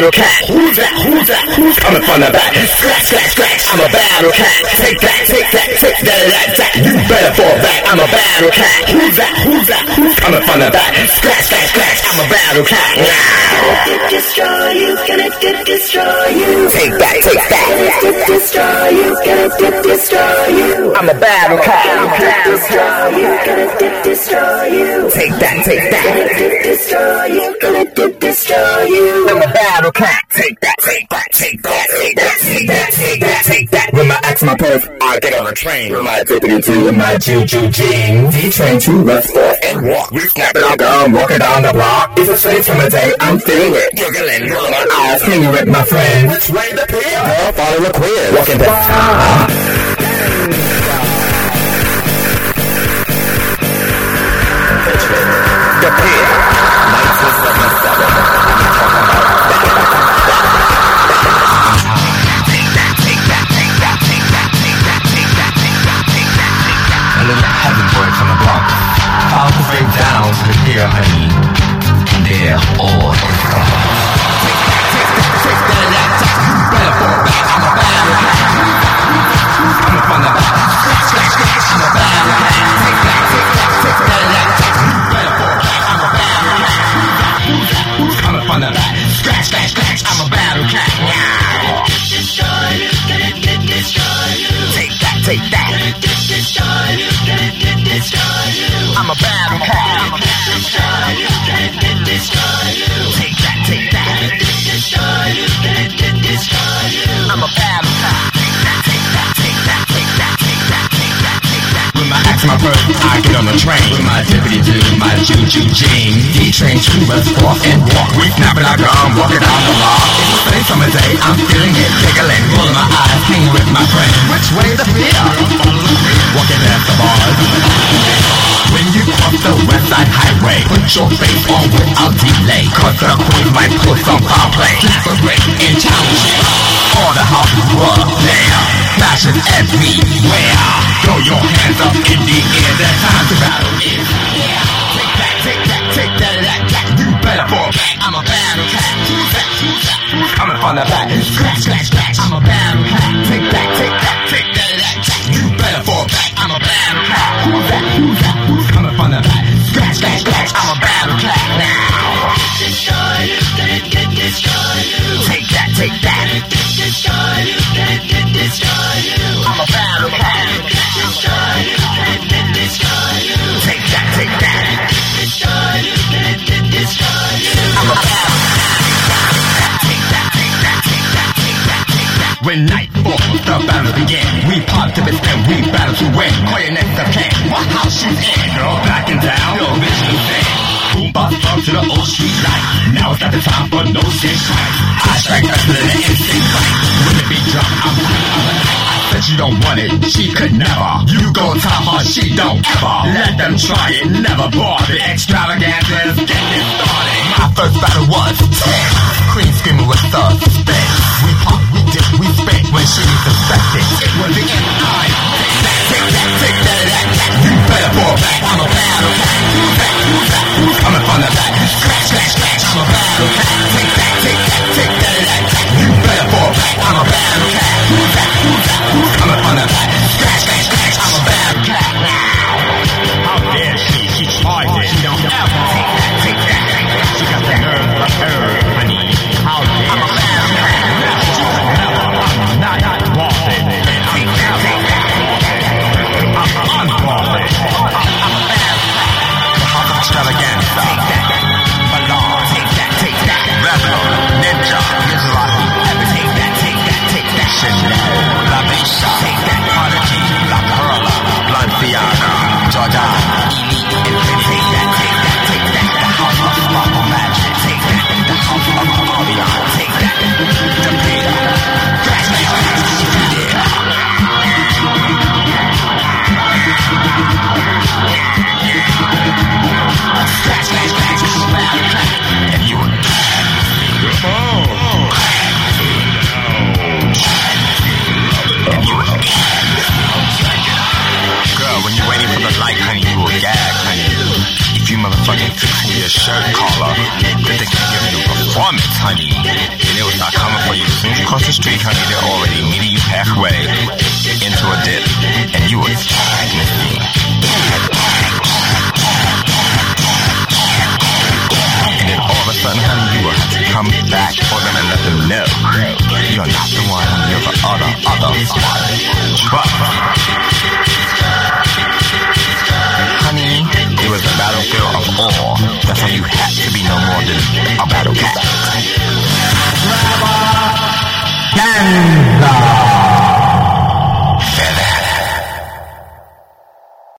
battle cat. Who's that? Who's that? Who's coming from the back? Scratch, scratch, scratch. I'm a battle cat. Take that, take that, take that, that, that. You better fall back. I'm a battle cat. Who's that? Who's that? Who's coming from the back? Scratch, scratch, scratch. I'm a battle cat. Now. Gonna destroy you, gonna get destroy you. Take that, take that. Get destroy you, gonna get destroy you. I'm a battle cat. Get destroy you, gonna get destroy you. Take that, take that. Gonna get destroy you, gonna get you. I'm a battle cat. Take that, take that, take that, take that, take that, take that, take that. With my axe, my perf, I get on a train. With my tippity two and my choo choo jean. D train to run forth and walk. We snap it on down, walking down the block. It's a straight from the day, I'm feeling it. Giggling, rolling my eyes, hanging with my friend. Which way the pill? Girl, follow the quiz. Walking down. To the pier, honey. And there, all is gone. Coming from the. Scratch, scratch, scratch. I'm a battle cat. Take that, take that. I'm a battle cat. I get on the train. With my tippity do, my choo jean. D train to us off and walk. We snap it, I gum, walking down the block. It's a sunny summer day, I'm feeling it, giggling. Rolling my eyes, hanging with my friend. Which way the pier? Walking past the bars. When you cross the West Side Highway, put your face on without delay. Cause the queen might put some foul play. Coming from the back? Scratch, scratch, scratch. I'm a battle cat. Take that, take that, take that, that, that. You better fall back. I'm a battle cat. Who's that? Who's that? Win. Call your. What house you in? Girl, back in town. Yo, bitch, you up to the old street light. Now it's not the time for no crime. I strike faster than an instant fight. When the beat drop, I'm right on the night. I said you don't want it, she could never. You gon' top her, she don't ever. Let them try it, never bother. Xtravaganzas, get it started. My first battle was 10. Queen screaming with suspense. Georgia. Motherfucking fix shirt collar, then they can give you performance, honey. And they will start coming for you. As soon as you cross the street, honey, they're already meeting you halfway into a dip. And you tag me. And then all of a sudden, honey, you will have to come back for them and let them know you're not the one, you're the other, other. Trust was a battlefield of all. That's why you had to be no more than a battle cat. Canada.